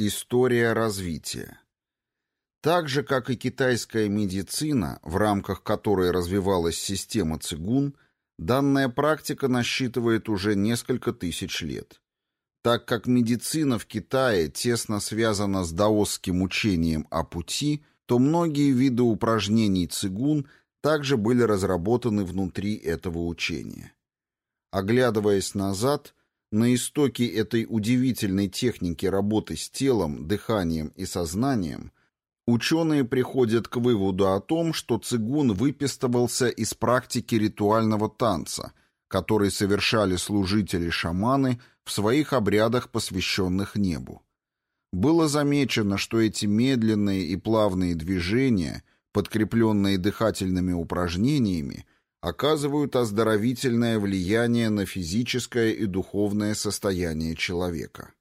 История развития. Так же, как и китайская медицина, в рамках которой развивалась система цигун, данная практика насчитывает уже несколько тысяч лет. Так как медицина в Китае тесно связана с даосским учением о пути, то многие виды упражнений цигун также были разработаны внутри этого учения. Оглядываясь назад, на истоке этой удивительной техники работы с телом, дыханием и сознанием ученые приходят к выводу о том, что цигун выпистывался из практики ритуального танца, который совершали служители-шаманы в своих обрядах, посвященных небу. Было замечено, что эти медленные и плавные движения, подкрепленные дыхательными упражнениями, оказывают оздоровительное влияние на физическое и духовное состояние человека.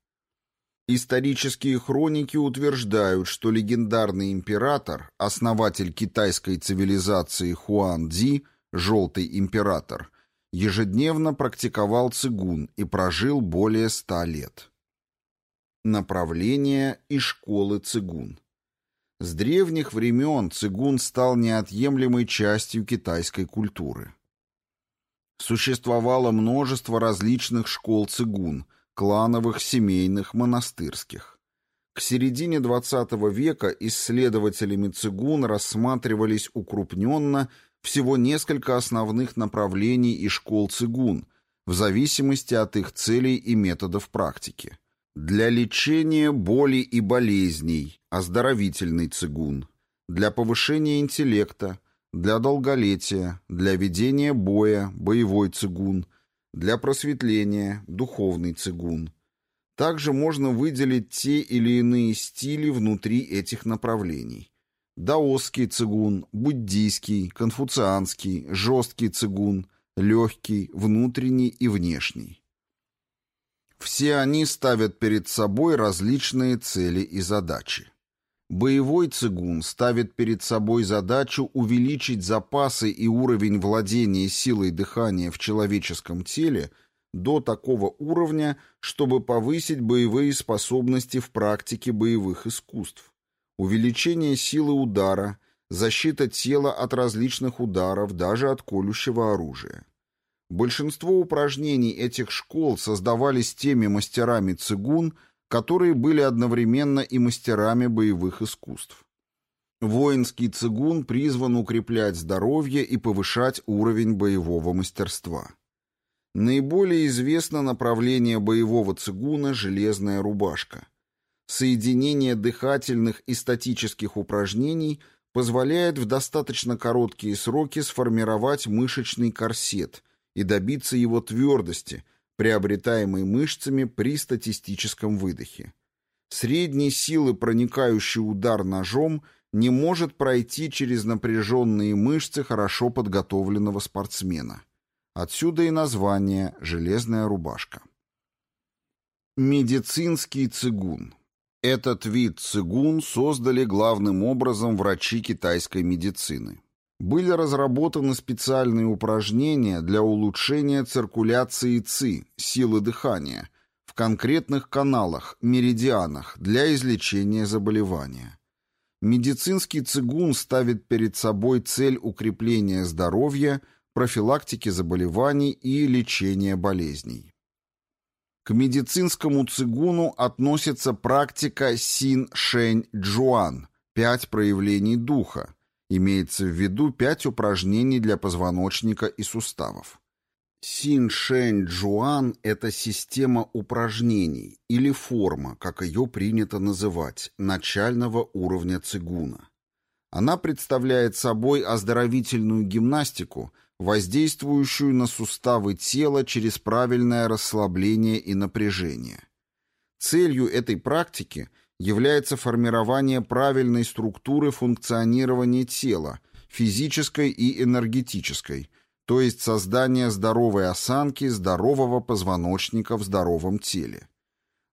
Исторические хроники утверждают, что легендарный император, основатель китайской цивилизации Хуан Ди, «Желтый император», ежедневно практиковал цигун и прожил более ста лет. Направление и школы цигун с древних времен цигун стал неотъемлемой частью китайской культуры. Существовало множество различных школ цигун, клановых, семейных, монастырских. К середине XX века исследователями цигун рассматривались укрупненно всего несколько основных направлений и школ цигун, в зависимости от их целей и методов практики. Для лечения боли и болезней – оздоровительный цигун. Для повышения интеллекта, для долголетия, для ведения боя – боевой цигун, для просветления – духовный цигун. Также можно выделить те или иные стили внутри этих направлений. Даосский цигун, буддийский, конфуцианский, жесткий цигун, легкий, внутренний и внешний. Все они ставят перед собой различные цели и задачи. Боевой цигун ставит перед собой задачу увеличить запасы и уровень владения силой дыхания в человеческом теле до такого уровня, чтобы повысить боевые способности в практике боевых искусств. Увеличение силы удара, защита тела от различных ударов, даже от колющего оружия. Большинство упражнений этих школ создавались теми мастерами цигун, которые были одновременно и мастерами боевых искусств. Воинский цигун призван укреплять здоровье и повышать уровень боевого мастерства. Наиболее известно направление боевого цигуна «железная рубашка». Соединение дыхательных и статических упражнений позволяет в достаточно короткие сроки сформировать мышечный корсет – и добиться его твердости, приобретаемой мышцами при статистическом выдохе. Средней силы проникающий удар ножом не может пройти через напряженные мышцы хорошо подготовленного спортсмена. Отсюда и название «железная рубашка». Медицинский цигун. Этот вид цигун создали главным образом врачи китайской медицины были разработаны специальные упражнения для улучшения циркуляции ЦИ, силы дыхания, в конкретных каналах, меридианах для излечения заболевания. Медицинский цигун ставит перед собой цель укрепления здоровья, профилактики заболеваний и лечения болезней. К медицинскому цигуну относится практика син-шень-джуан – пять проявлений духа, Имеется в виду пять упражнений для позвоночника и суставов. Син Шэнь Джуан – это система упражнений или форма, как ее принято называть, начального уровня цигуна. Она представляет собой оздоровительную гимнастику, воздействующую на суставы тела через правильное расслабление и напряжение. Целью этой практики – является формирование правильной структуры функционирования тела, физической и энергетической, то есть создание здоровой осанки, здорового позвоночника в здоровом теле.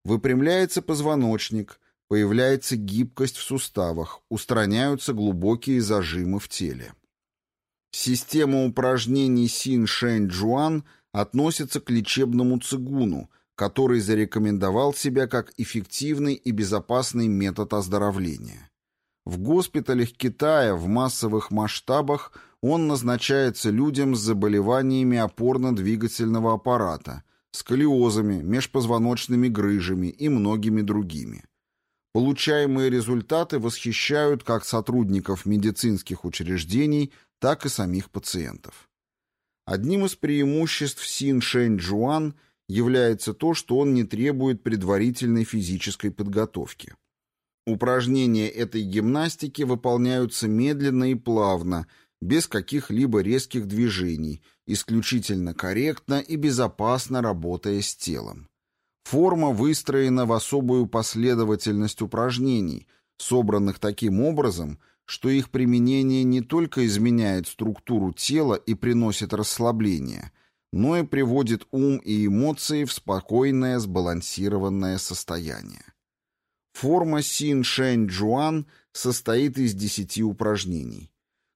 Выпрямляется позвоночник, появляется гибкость в суставах, устраняются глубокие зажимы в теле. Система упражнений Син Шэнь Джуан относится к лечебному цигуну – который зарекомендовал себя как эффективный и безопасный метод оздоровления. В госпиталях Китая в массовых масштабах он назначается людям с заболеваниями опорно-двигательного аппарата, сколиозами, межпозвоночными грыжами и многими другими. Получаемые результаты восхищают как сотрудников медицинских учреждений, так и самих пациентов. Одним из преимуществ Син Шэнь Джуан является то, что он не требует предварительной физической подготовки. Упражнения этой гимнастики выполняются медленно и плавно, без каких-либо резких движений, исключительно корректно и безопасно работая с телом. Форма выстроена в особую последовательность упражнений, собранных таким образом, что их применение не только изменяет структуру тела и приносит расслабление, но и приводит ум и эмоции в спокойное, сбалансированное состояние. Форма Син-Шэнь-Джуан состоит из десяти упражнений.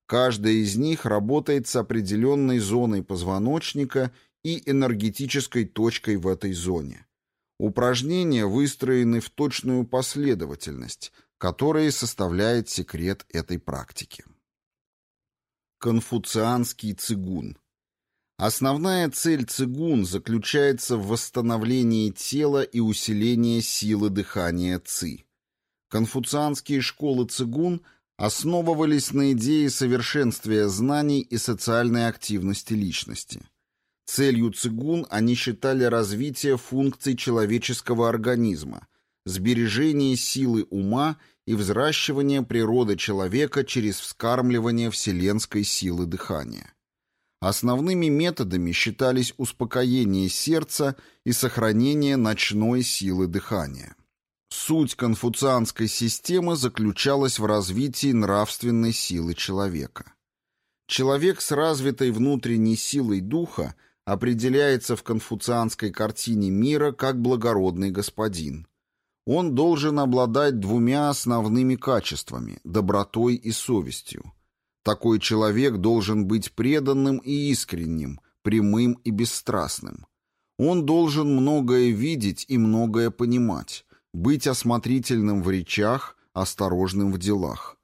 Каждая из них работает с определенной зоной позвоночника и энергетической точкой в этой зоне. Упражнения выстроены в точную последовательность, которая составляет секрет этой практики. Конфуцианский цигун Основная цель цигун заключается в восстановлении тела и усилении силы дыхания ци. Конфуцианские школы цигун основывались на идее совершенствия знаний и социальной активности личности. Целью цигун они считали развитие функций человеческого организма, сбережение силы ума и взращивание природы человека через вскармливание вселенской силы дыхания. Основными методами считались успокоение сердца и сохранение ночной силы дыхания. Суть конфуцианской системы заключалась в развитии нравственной силы человека. Человек с развитой внутренней силой духа определяется в конфуцианской картине мира как благородный господин. Он должен обладать двумя основными качествами – добротой и совестью – такой человек должен быть преданным и искренним, прямым и бесстрастным. Он должен многое видеть и многое понимать, быть осмотрительным в речах, осторожным в делах.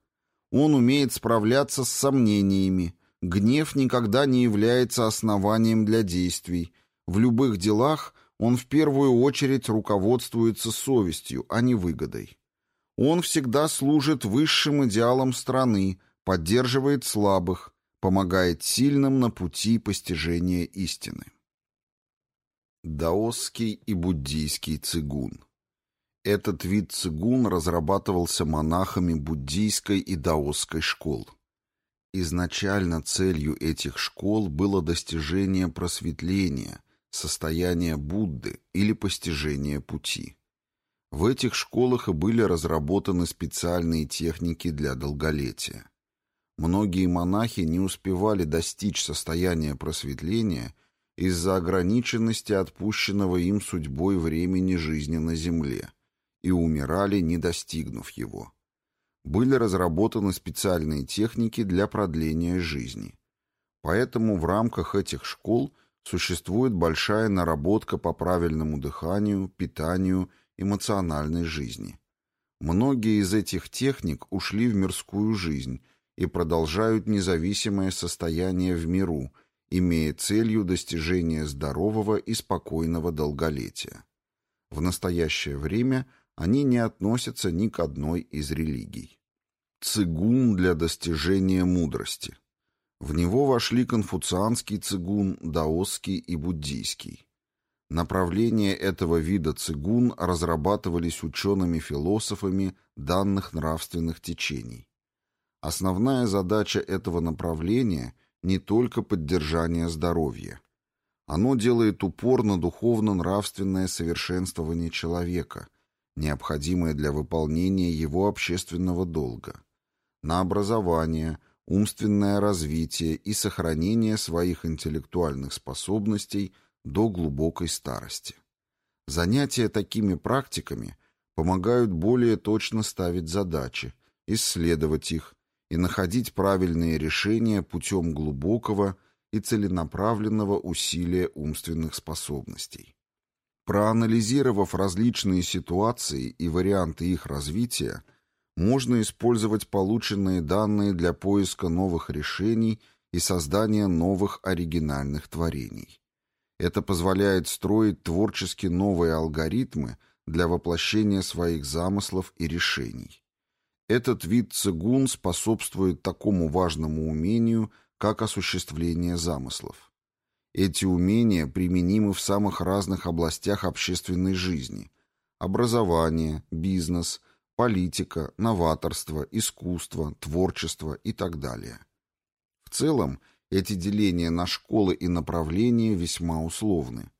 Он умеет справляться с сомнениями, гнев никогда не является основанием для действий. В любых делах он в первую очередь руководствуется совестью, а не выгодой. Он всегда служит высшим идеалам страны, поддерживает слабых, помогает сильным на пути постижения истины. Даосский и буддийский цигун Этот вид цигун разрабатывался монахами буддийской и даосской школ. Изначально целью этих школ было достижение просветления, состояния Будды или постижение пути. В этих школах и были разработаны специальные техники для долголетия. Многие монахи не успевали достичь состояния просветления из-за ограниченности отпущенного им судьбой времени жизни на земле и умирали, не достигнув его. Были разработаны специальные техники для продления жизни. Поэтому в рамках этих школ существует большая наработка по правильному дыханию, питанию, эмоциональной жизни. Многие из этих техник ушли в мирскую жизнь – и продолжают независимое состояние в миру, имея целью достижения здорового и спокойного долголетия. В настоящее время они не относятся ни к одной из религий. Цигун для достижения мудрости. В него вошли конфуцианский цигун, даосский и буддийский. Направления этого вида цигун разрабатывались учеными-философами данных нравственных течений. Основная задача этого направления не только поддержание здоровья. Оно делает упор на духовно-нравственное совершенствование человека, необходимое для выполнения его общественного долга, на образование, умственное развитие и сохранение своих интеллектуальных способностей до глубокой старости. Занятия такими практиками помогают более точно ставить задачи, исследовать их, и находить правильные решения путем глубокого и целенаправленного усилия умственных способностей. Проанализировав различные ситуации и варианты их развития, можно использовать полученные данные для поиска новых решений и создания новых оригинальных творений. Это позволяет строить творчески новые алгоритмы для воплощения своих замыслов и решений. Этот вид цигун способствует такому важному умению, как осуществление замыслов. Эти умения применимы в самых разных областях общественной жизни – образование, бизнес, политика, новаторство, искусство, творчество и так далее. В целом, эти деления на школы и направления весьма условны.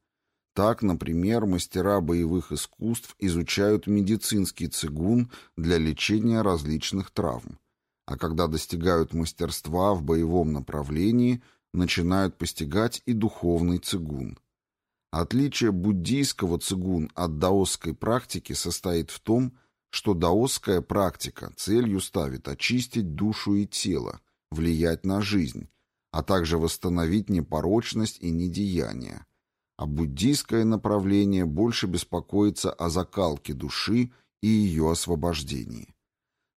Так, например, мастера боевых искусств изучают медицинский цигун для лечения различных травм, а когда достигают мастерства в боевом направлении, начинают постигать и духовный цигун. Отличие буддийского цигун от даосской практики состоит в том, что даосская практика целью ставит очистить душу и тело, влиять на жизнь, а также восстановить непорочность и недеяние. А буддийское направление больше беспокоится о закалке души и ее освобождении.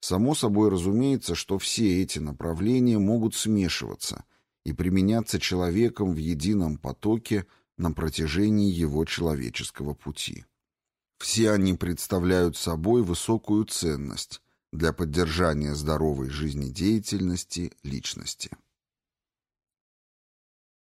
Само собой разумеется, что все эти направления могут смешиваться и применяться человеком в едином потоке на протяжении его человеческого пути. Все они представляют собой высокую ценность для поддержания здоровой жизнедеятельности личности.